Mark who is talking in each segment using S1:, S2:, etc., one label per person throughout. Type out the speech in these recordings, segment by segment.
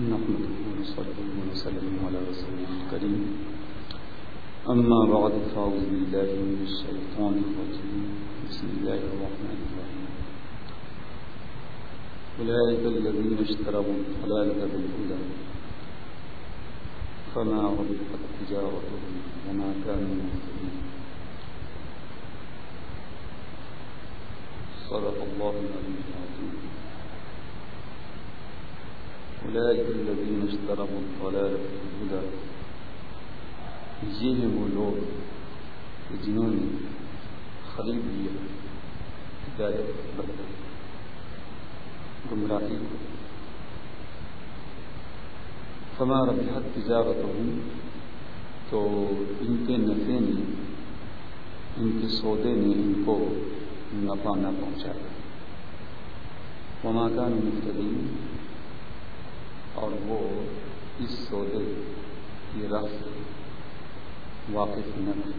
S1: نحمده ونصلي ونسلم على رسوله الكريم. أما بعد، فأعوذ بالله من الشيطان الرجيم. بسم الله الرحمن الرحيم. أولئك الذين اشتروا الضلالة بالهدى. فما ربحت تجارتهم وما كانوا مهتدين صدق الله العلي العظيم. أولئك الذين اشتروا الضلالة بالهدى یہ ہیں وہ لوگ جنہوں نے خرید لیا ہدایت بدل گمراہی کو فما ربحت تجارت ہوں تو ان کے نفے نے، ان کے سودے نے ان کو نفع نہ پہنچایا. وما کان مختلف اور وہ اس سودے کی رفت واقف نہ تھے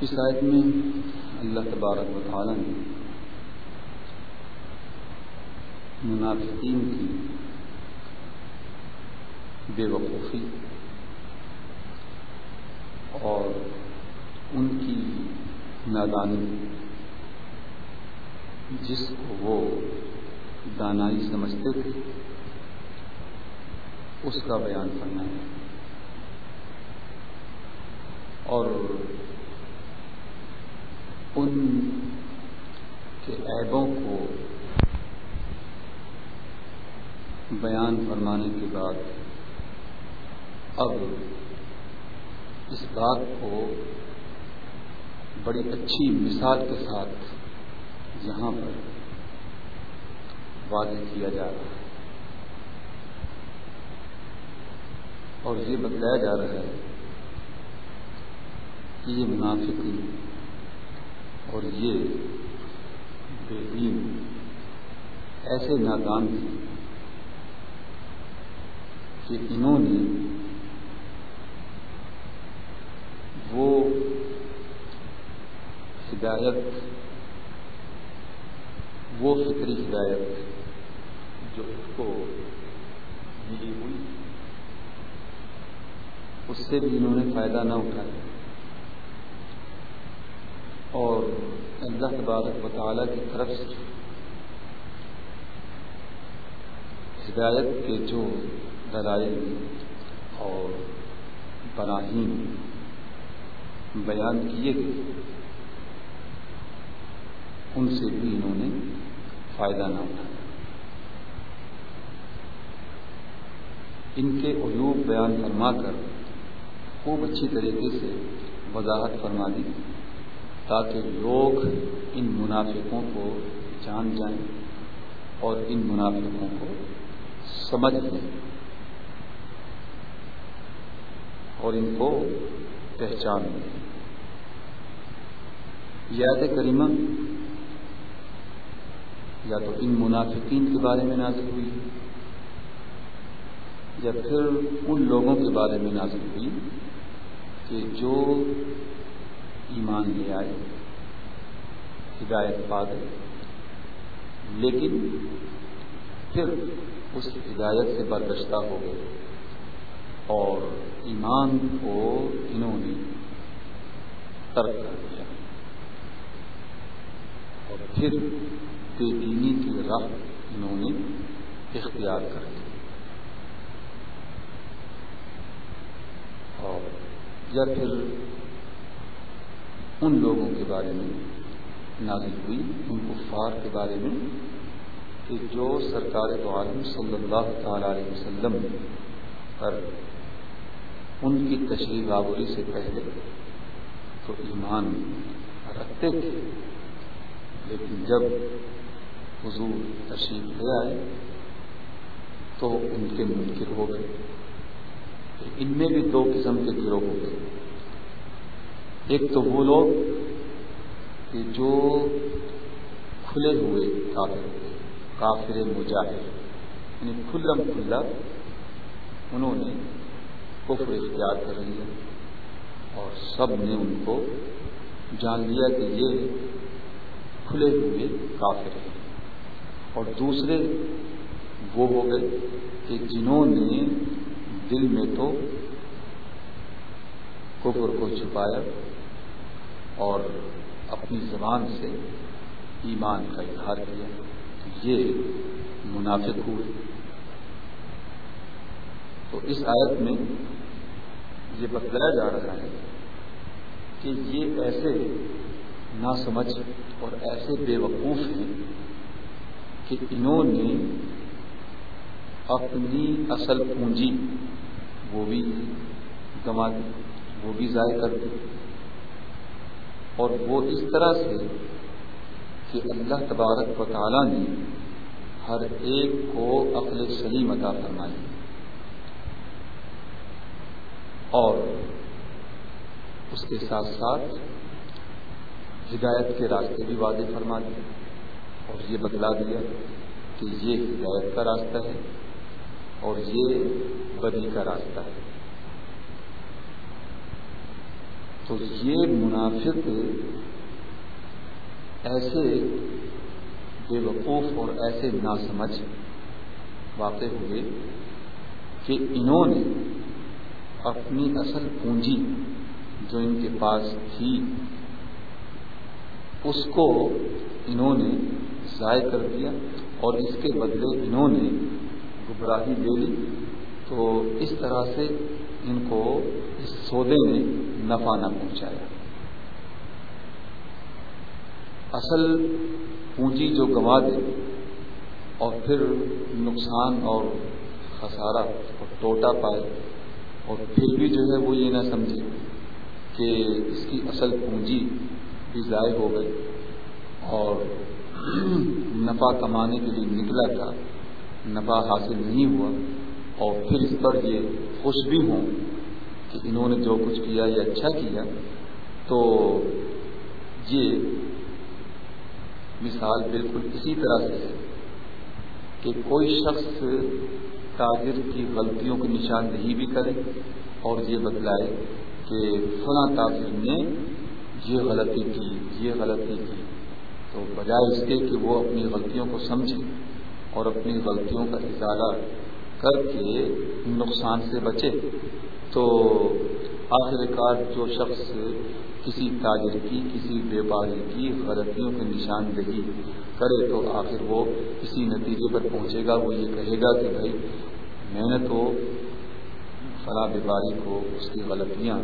S1: اس آیت میں اللہ تبارک و تعالیٰ نے منافقین کی بے وقوفی اور ان کی نادانی جس کو وہ دانائی سمجھتے تھے، اس کا بیان کرنا ہے۔ اور ان کے عیبوں کو بیان فرمانے کے بعد، اب اس بات کو بڑی اچھی مثال کے ساتھ یہاں پر واضح کیا جا رہا ہے۔ اور یہ بتلایا جا رہا ہے کہ یہ منافقی اور یہ بے دین ایسے نادان تھے کہ انہوں نے وہ ہدایت وہ فطری ہدایت جو اس کو ملی ہوئی، اس سے بھی انہوں نے فائدہ نہ اٹھایا۔ اور اللہ تبارک و تعالیٰ کی طرف سے ہدایت کے جو دلائل اور براہین بیان کیے گئے، ان سے بھی انہوں نے فائدہ نہ اٹھایا ان کے عیوب بیان فرما کر خوب اچھی طریقے سے وضاحت فرما دی، تاکہ لوگ ان منافقوں کو جان جائیں اور ان منافقوں کو سمجھ لیں اور ان کو پہچان لیں۔ یاد کریمہ یا تو ان منافقین کے بارے میں نازل ہوئی، یا پھر ان لوگوں کے بارے میں نازل ہوئی کہ جو ایمان لے آئے، ہدایت پا گئے لیکن پھر اس ہدایت سے بردشتہ ہو گئے اور ایمان کو انہوں نے ترک کر دیا۔ اور پھر بے دینی کی راہ انہوں نے اختیار کر لی اور یا پھر ان لوگوں کے بارے میں نازل ہوئی، ان کفار کے بارے میں، کہ جو سرکار تو عالم صلی اللہ تعالی علیہ وسلم پر ان کی تشریح آوری سے پہلے تو ایمان رکھتے تھے، لیکن جب حضور تشریف لے آئے تو ان کے منکر ہو گئے۔ ان میں بھی دو قسم کے گروہ ہو گئے۔ ایک تو وہ لوگ کہ جو کھلے ہوئے کافر ہوئے کافر مجاہد۔ یعنی کھلم کھلا انہوں نے کفر اختیار کر لیا اور سب نے ان کو جان لیا کہ یہ کھلے ہوئے کافر ہیں۔ اور دوسرے وہ ہو گئے کہ جنہوں نے دل میں تو کفر کو چھپایا اور اپنی زبان سے ایمان کا اظہار کیا، یہ منافق ہوئے۔ تو اس آیت میں یہ بتلایا جا رہا ہے کہ یہ ایسے نہ سمجھ اور ایسے بے وقوف ہیں کہ انہوں نے اپنی اصل پونجی وہ بھی گما دی، وہ بھی ضائع کر دی۔ اور وہ اس طرح سے کہ اللہ تبارک و تعالیٰ نے ہر ایک کو عقل سلیم عطا فرمائی۔ اور اس کے ساتھ ساتھ ہدایت کے راستے بھی واضح فرما دیے۔ اور یہ بتلا دیا کہ یہ ہدایت کا راستہ ہے اور یہ بدی کا راستہ ہے۔ تو یہ منافق ایسے بے وقوف اور ایسے ناسمجھ واقع ہوئے کہ انہوں نے اپنی اصل پونجی جو ان کے پاس تھی، اس کو انہوں نے ضائع کر دیا اور اس کے بدلے انہوں نے گمراہی لے لی تو اس طرح سے ان کو اس سودے میں نفع نہ پہنچایا۔ اصل پونجی جو گنوا دے اور پھر نقصان اور خسارہ اور ٹوٹا پائے اور پھر بھی جو ہے وہ یہ نہ سمجھے کہ اس کی اصل پونجی بھی ضائع ہو گئی اور نفع کمانے کے لیے نکلا تھا، نفع حاصل نہیں ہوا، اور پھر اس پر یہ خوش بھی ہوں کہ انہوں نے جو کچھ کیا یہ اچھا کیا۔ تو یہ مثال بالکل اسی طرح سے ہے کہ کوئی شخص تاجر کی غلطیوں کی نشاندہی بھی کرے اور یہ بتلائے کہ فلاں تاجر نے یہ غلطی کی، یہ غلطی کی۔ تو بجائے اس کے کہ وہ اپنی غلطیوں کو سمجھے اور اپنی غلطیوں کا اشارہ کر کے نقصان سے بچے، تو آخر کار جو شخص کسی تاجر کی، کسی بیپاری کی غلطیوں کی نشاندہی کرے تو آخر وہ کسی نتیجے پر پہنچے گا، وہ یہ کہے گا کہ بھائی میں نے تو فلاں بیپاری کو اس کی غلطیاں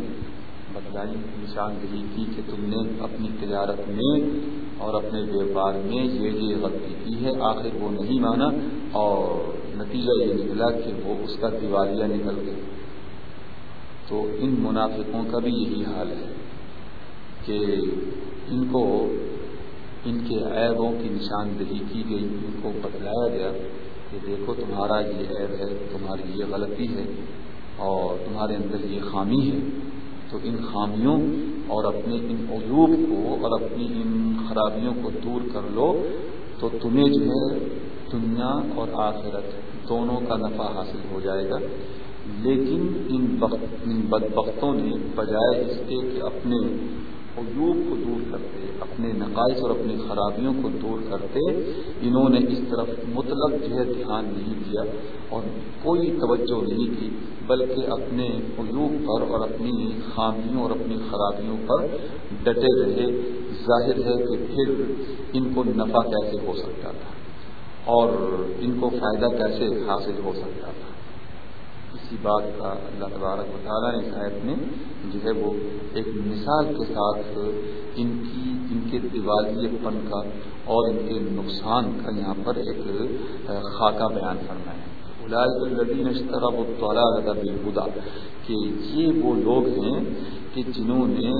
S1: بتلائی نشاندہی کی کہ تم نے اپنی تجارت میں اور اپنے بیوپار میں یہ یہ غلطی کی ہے، آخر وہ نہیں مانا اور نتیجہ یہ نکلا کہ وہ اس کا دیوالیہ نکل گیا۔ تو ان منافقوں کا بھی یہی حال ہے کہ ان کو ان کے عیبوں کی نشاندہی کی گئی، ان کو بتلایا گیا کہ دیکھو تمہارا یہ عیب ہے، تمہاری یہ غلطی ہے اور تمہارے اندر یہ خامی ہے۔ تو ان خامیوں اور اپنے ان عیوب کو اور اپنی ان خرابیوں کو دور کر لو تو تمہیں جو ہے دنیا اور آخرت دونوں کا نفع حاصل ہو جائے گا۔ لیکن ان ان بدبختوں نے بجائے اس کے کہ اپنے عیوب کو دور کرتے، اپنے نقائص اور اپنی خرابیوں کو دور کرتے، انہوں نے اس طرف مطلب جو ہے دھیان نہیں دیا اور کوئی توجہ نہیں کی، بلکہ اپنے عیوب پر اور اپنی خامیوں اور اپنی خرابیوں پر ڈٹے رہے۔ ظاہر ہے کہ پھر ان کو نفع کیسے ہو سکتا تھا؟ اور ان کو فائدہ کیسے حاصل ہو سکتا تھا؟ اسی بات کا اللہ تبارک و تعالیٰ نے شاید میں جو ہے وہ ایک مثال کے ساتھ ان کی، ان کے دیوالی پن کا اور ان کے نقصان کا یہاں پر ایک خاکہ بیان کرنا ہے۔ بالہدا کہ یہ وہ لوگ ہیں کہ جنہوں نے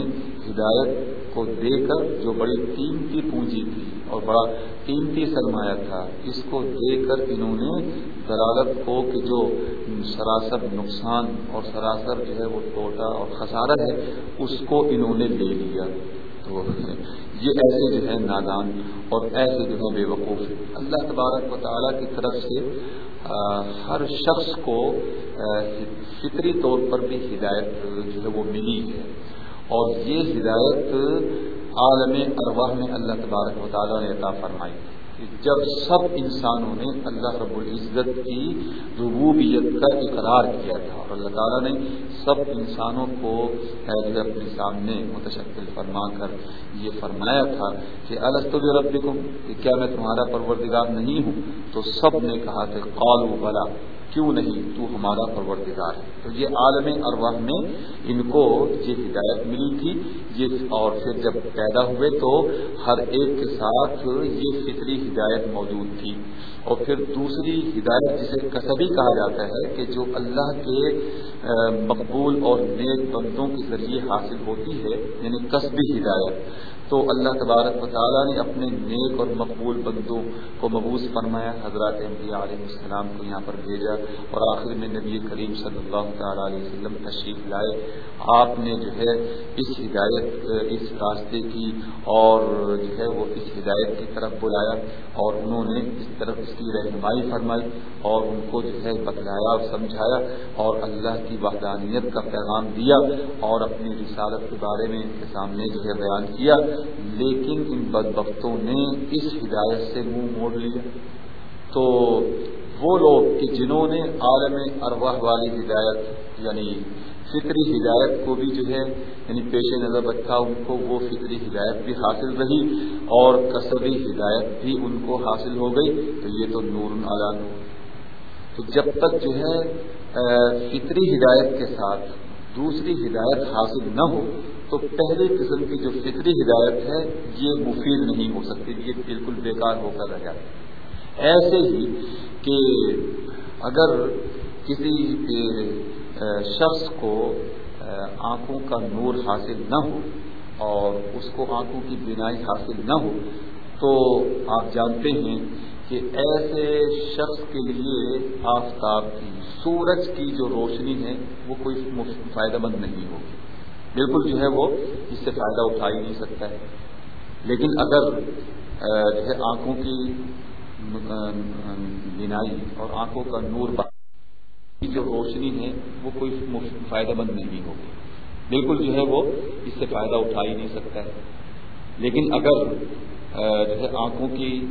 S1: ہدایت کو دے کر جو بڑی قیمتی پونجی تھی اور بڑا قیمتی سرمایہ تھا، اس کو دے کر انہوں نے دلالت کو کہ جو سراسر نقصان اور سراسر جو ہے وہ ٹوٹا اور خسارہ ہے، اس کو انہوں نے لے لیا۔ تو یہ ایسے جو ہے نادان اور ایسے جو ہے بے وقوف اللہ تبارک و تعالیٰ کی طرف سے ہر شخص کو فطری طور پر بھی ہدایت جو ہے وہ ملی ہے۔ اور یہ ہدایت عالم ارواح میں اللہ تبارک و تعالیٰ نے عطا فرمائی۔ کہ جب سب انسانوں نے اللہ رب العزت کی ربوبیت کا اقرار کیا تھا اور اللہ تعالیٰ نے سب انسانوں کو اپنے سامنے متشکل فرما کر یہ فرمایا تھا کہ السطب رب کہ کیا میں تمہارا پروردگار نہیں ہوں؟ تو سب نے کہا کہ قالو بلا۔ کیوں نہیں؟ تو ہمارا پروردگار ہے۔ تو یہ عالم ارواح میں ان کو یہ ہدایت ملی تھی۔ یہ اور پھر جب پیدا ہوئے تو ہر ایک کے ساتھ یہ فطری ہدایت موجود تھی۔ اور پھر دوسری ہدایت جسے کسبی کہا جاتا ہے کہ جو اللہ کے مقبول اور نیک بندوں کے ذریعے حاصل ہوتی ہے یعنی کسبی ہدایت۔ تو اللہ تبارک و تعالیٰ نے اپنے نیک اور مقبول بندوں کو مبوض فرمایا، حضرات انبیاء علیہ السلام کو یہاں پر بھیجا اور آخر میں نبی کریم صلی اللہ تعالیٰ علیہ وسلم تشریف لائے۔ آپ نے جو ہے اس ہدایت، اس راستے کی اور جو ہے وہ اس ہدایت کی طرف بلایا اور انہوں نے اس طرف اس کی رہنمائی فرمائی اور ان کو جو ہے بتلایا اور سمجھایا اور اللہ کی وحدانیت کا پیغام دیا اور اپنی رسالت کے بارے میں ان کے سامنے جو ہے بیان کیا۔ لیکن ان بدبختوں نے اس ہدایت سے منہ مو موڑ لیا۔ تو وہ لوگ کہ جنہوں نے عالم ارواح والی ہدایت یعنی فطری ہدایت کو بھی جو ہے یعنی پیش نظر رکھا، ان کو وہ فطری ہدایت بھی حاصل رہی اور کسبی ہدایت بھی ان کو حاصل ہو گئی۔ تو یہ تو نور نالان تو جب تک جو ہے فطری ہدایت کے ساتھ دوسری ہدایت حاصل نہ ہو تو پہلی قسم کی جو فطری ہدایت ہے، یہ مفید نہیں ہو سکتی، یہ بالکل بیکار ہو کر رہ جاتی ایسے ہی کہ اگر کسی شخص کو آنکھوں کا نور حاصل نہ ہو اور اس کو آنکھوں کی بینائی حاصل نہ ہو، تو آپ جانتے ہیں کہ ایسے شخص کے لیے آفتاب کی، سورج کی جو روشنی ہے، وہ کوئی فائدہ مند نہیں ہوگی۔ بالکل جو ہے وہ اس سے فائدہ اٹھا ہی نہیں سکتا ہے۔ لیکن اگر جو ہے آنکھوں کی بینائی اور آنکھوں کا نور کی جو روشنی ہے، وہ کوئی فائدہ مند نہیں ہوگی۔ بالکل جو ہے وہ اس سے فائدہ اٹھا ہی نہیں سکتا ہے۔ لیکن اگر جو ہے آنکھوں کی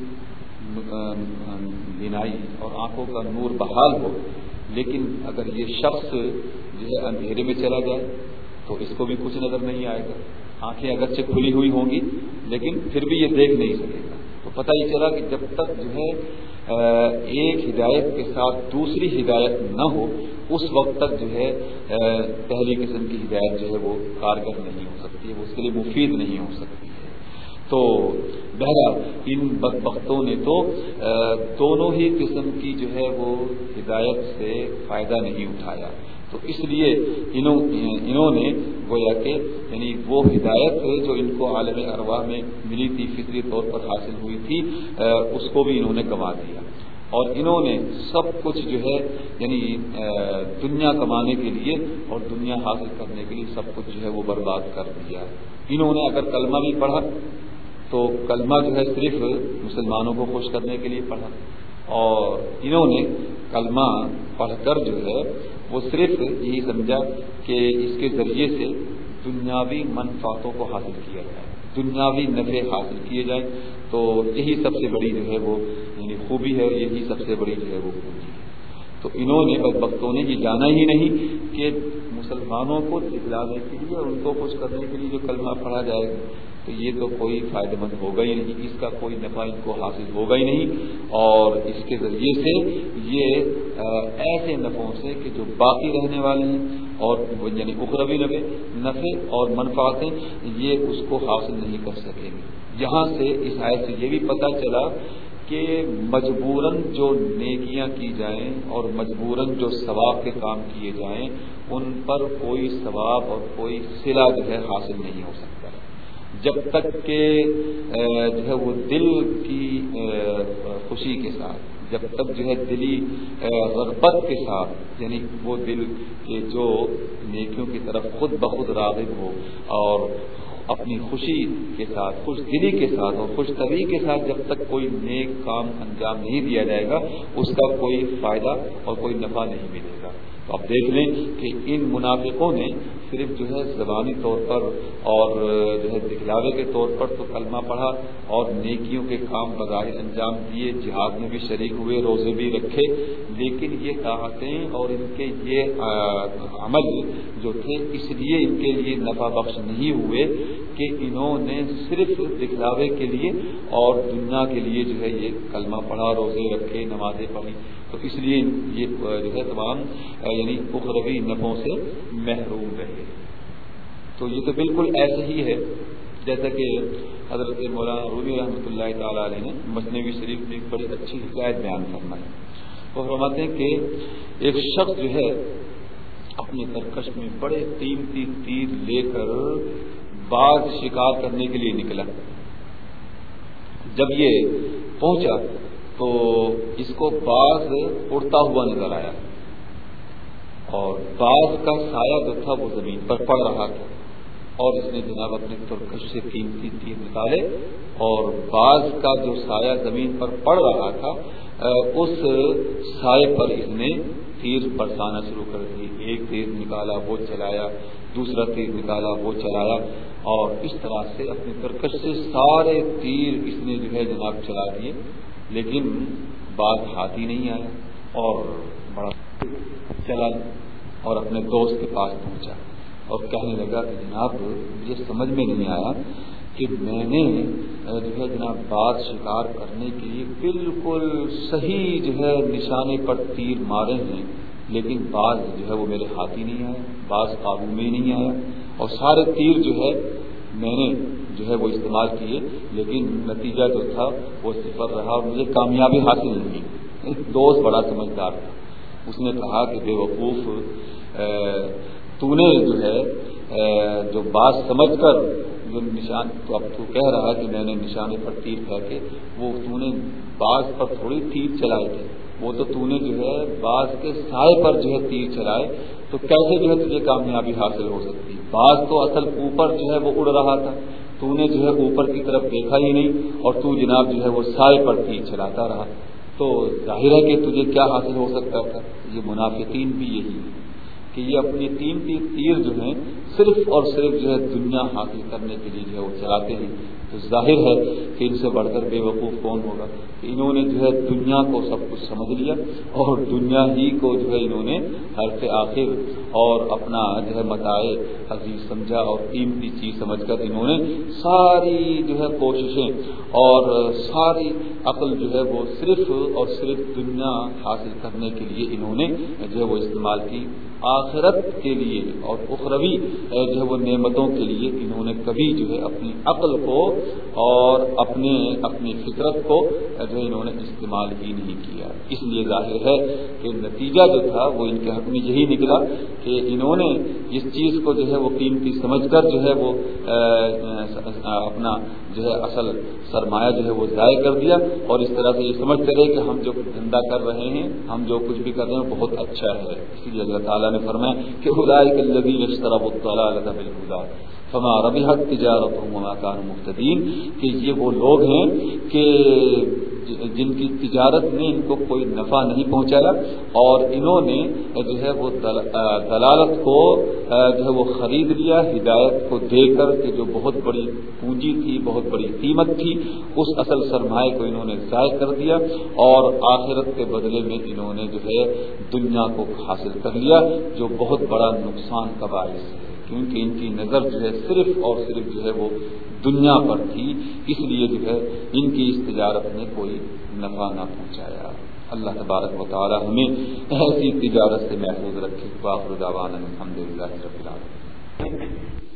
S1: بینائی اور آنکھوں کا نور بحال ہو، لیکن اگر یہ شخص جو ہے اندھیرے میں چلا جائے تو اس کو بھی کچھ نظر نہیں آئے گا۔ آنکھیں اگرچہ کھلی ہوئی ہوں گی، لیکن پھر بھی یہ دیکھ نہیں سکے گا۔ تو پتہ یہ چلا کہ جب تک جو ہے ایک ہدایت کے ساتھ دوسری ہدایت نہ ہو، اس وقت تک جو ہے پہلی قسم کی ہدایت جو ہے وہ کارگر نہیں ہو سکتی ہے، وہ اس کے لیے مفید نہیں ہو سکتی ہے۔ تو بہرحال، ان بدبختوں نے تو دونوں ہی قسم کی جو ہے وہ ہدایت سے فائدہ نہیں اٹھایا۔ تو اس لیے انہوں انہوں نے گویا کہ یعنی وہ ہدایت جو ان کو عالم اروا میں ملی تھی، فطری طور پر حاصل ہوئی تھی اس کو بھی انہوں نے گنوا دیا۔ اور انہوں نے سب کچھ جو ہے یعنی دنیا کمانے کے لیے اور دنیا حاصل کرنے کے لیے سب کچھ جو ہے وہ برباد کر دیا۔ انہوں نے اگر کلمہ بھی پڑھا تو کلمہ جو ہے صرف مسلمانوں کو خوش کرنے کے لیے پڑھا۔ اور انہوں نے کلمہ پڑھ کر جو ہے وہ صرف یہی سمجھا کہ اس کے ذریعے سے دنیاوی منفاطوں کو حاصل کیا جائے، دنیاوی نفے حاصل کیے جائیں، تو یہی سب سے بڑی جو ہے وہ یعنی خوبی ہے یہی سب سے بڑی جو ہے وہ خوبی ہے۔ تو انہوں نے بد نے یہ جانا ہی نہیں کہ مسلمانوں کو دکھلانے کے لیے اور ان کو خوش کرنے کے لیے جو کلمہ پڑھا جائے گا تو یہ تو کوئی فائدہ مند ہوگا ہی نہیں، اس کا کوئی نفع ان کو حاصل ہوگا ہی نہیں۔ اور اس کے ذریعے سے یہ ایسے نفعوں سے کہ جو باقی رہنے والے ہیں اور یعنی اخروی نفے نفے اور منفاطیں یہ اس کو حاصل نہیں کر سکیں گے۔ یہاں سے اس آیت سے یہ بھی پتہ چلا کہ مجبوراً جو نیکیاں کی جائیں اور مجبوراً جو ثواب کے کام کیے جائیں، ان پر کوئی ثواب اور کوئی سلا جو ہے حاصل نہیں ہو سکتا۔ جب تک کہ جو ہے وہ دل کی خوشی کے ساتھ۔ جب تک جو ہے دلی غربت کے ساتھ یعنی وہ دل کے جو نیکیوں کی طرف خود بخود راغب ہو اور اپنی خوشی کے ساتھ، خوش دلی کے ساتھ اور خوش طبی کے ساتھ جب تک کوئی نیک کام انجام نہیں دیا جائے گا، اس کا کوئی فائدہ اور کوئی نفع نہیں ملے گا۔ تو آپ دیکھ لیں کہ ان منافقوں نے صرف جو ہے زبانی طور پر اور جو ہے دکھلاوے کے طور پر تو کلمہ پڑھا اور نیکیوں کے کام بظاہر انجام دیے، جہاد میں بھی شریک ہوئے، روزے بھی رکھے، لیکن یہ طاقتیں اور ان کے یہ عمل جو تھے اس لیے ان کے لیے نفع بخش نہیں ہوئے کہ انہوں نے صرف دکھلاوے کے لیے اور دنیا کے لیے جو ہے یہ کلمہ پڑھا، روزے رکھے، نمازیں پڑھی تو اس لیے یہ جو ہے تمام یعنی اخروی نفوں سے محروم رہے۔ تو یہ تو بالکل ایسے ہی ہے، جیسا کہ حضرت مولانا روبی رحمۃ اللہ تعالیٰ علیہ نے مصنوعی شریف میں ایک بڑی اچھی حکایت بیان کرنا ہے وہ فرماتے ہیں کہ ایک شخص جو ہے اپنے ترکش میں بڑے قیمتی تیر لے کر باغ شکار کرنے کے لیے نکلا۔ جب یہ پہنچا تو اس کو باغ اڑتا ہوا نظر آیا۔ اور باغ کا سایہ جو تھا وہ زمین پر پڑ رہا تھا۔ اور اس نے جناب اپنے ترکش سے تین تین تیر نکالے اور باغ کا جو سایہ زمین پر پڑ رہا تھا اس سائے پر اس نے تیر برسانا شروع کر دی۔ ایک تیر نکالا، وہ چلایا، دوسرا تیر نکالا، وہ چلایا۔ اور اس طرح سے اپنے ترکش سے سارے تیر اس نے جو ہے جناب چلا دیے، لیکن بات ہاتھ ہی نہیں آیا اور بڑا چلا اور اپنے دوست کے پاس پہنچا اور کہنے لگا کہ جناب، مجھے سمجھ میں نہیں آیا کہ میں نے جو ہے جناب بات شکار کرنے کے لیے بالکل صحیح جو ہے نشانے پر تیر مارے ہیں، لیکن بعض جو ہے وہ میرے ہاتھ ہی نہیں آیا بعض قابو میں ہی نہیں آیا اور سارے تیر جو ہے میں نے جو ہے وہ استعمال کیے، لیکن نتیجہ جو تھا وہ صفر رہا اور مجھے کامیابی حاصل نہیں ہوئی۔ ایک دوست بڑا سمجھدار تھا۔ اس نے کہا کہ بے وقوف تو نے جو ہے جو بات سمجھ کر جو نشان، تو اب تو کہہ رہا کہ میں نے نشانے پر تیر پھینکے، وہ تو نے باز پر تھوڑی تیر چلائے تھے۔ وہ تو تو نے جو ہے باز کے سائے پر جو ہے تیر چلائے، تو کیسے جو ہے تجھے کامیابی حاصل ہو سکتی؟ باز تو اصل اوپر جو ہے وہ اڑ رہا تھا۔ تو نے جو ہے اوپر کی طرف دیکھا ہی نہیں، اور تو جناب جو ہے وہ سائے پر تیر چلاتا رہا۔ تو ظاہر ہے کہ تجھے کیا حاصل ہو سکتا تھا؟ یہ منافقین بھی یہی ہے کہ یہ اپنی تین تین تیر جو ہیں صرف اور صرف جو ہے دنیا حاصل کرنے کے لیے جو ہے وہ چلاتے ہیں۔ تو ظاہر ہے کہ ان سے بڑھ کر بے وقوف کون ہوگا؟ کہ انہوں نے جو ہے دنیا کو سب کچھ سمجھ لیا اور دنیا ہی کو جو ہے انہوں نے ہر سے آخر اور اپنا جو ہے متائے عزیز سمجھا اور قیمتی چیز سمجھ کر انہوں نے ساری جو ہے کوششیں اور ساری عقل جو ہے وہ صرف اور صرف دنیا حاصل کرنے کے لیے انہوں نے جو ہے وہ استعمال کی۔ آخرت کے لیے اور اخروی جو ہے وہ نعمتوں کے لیے انہوں نے کبھی جو ہے اپنی عقل کو اور اپنے اپنی فطرت کو جو ہے انہوں نے استعمال ہی نہیں کیا۔ اس لیے ظاہر ہے کہ نتیجہ جو تھا وہ ان کے حق میں یہی نکلا کہ انہوں نے اس چیز کو جو ہے وہ قیمتی سمجھ کر جو ہے وہ اپنا جو ہے اصل سرمایہ جو ہے وہ ضائع کر دیا اور اس طرح سے یہ سمجھتے رہے کہ ہم جو دھندا کر رہے ہیں، ہم جو کچھ بھی کر رہے ہیں بہت اچھا ہے۔ اسی لیے اللہ تعالیٰ نے فرمایا کہ خدائے کے لبی طرح تعالیٰ اللہ فما ربی حق تجارت کان مختدین کہ یہ وہ لوگ ہیں کہ جن کی تجارت نے ان کو کوئی نفع نہیں پہنچایا اور انہوں نے جو ہے وہ دلالت کو جو ہے وہ خرید لیا، ہدایت کو دے کر کہ جو بہت بڑی پونجی تھی، بہت بڑی قیمت تھی، اس اصل سرمایہ کو انہوں نے ضائع کر دیا اور آخرت کے بدلے میں انہوں نے جو ہے دنیا کو حاصل کر لیا، جو بہت بڑا نقصان کا باعث ہے۔ کیونکہ ان کی نظر جو ہے صرف اور صرف جو ہے وہ دنیا پر تھی، اس لیے جو ہے ان کی اس تجارت نے کوئی نفع نہ پہنچایا۔ اللہ تبارک و تعالی ہمیں ایسی تجارت سے محفوظ رکھے۔ باخر الحمد للہ رب العالمین۔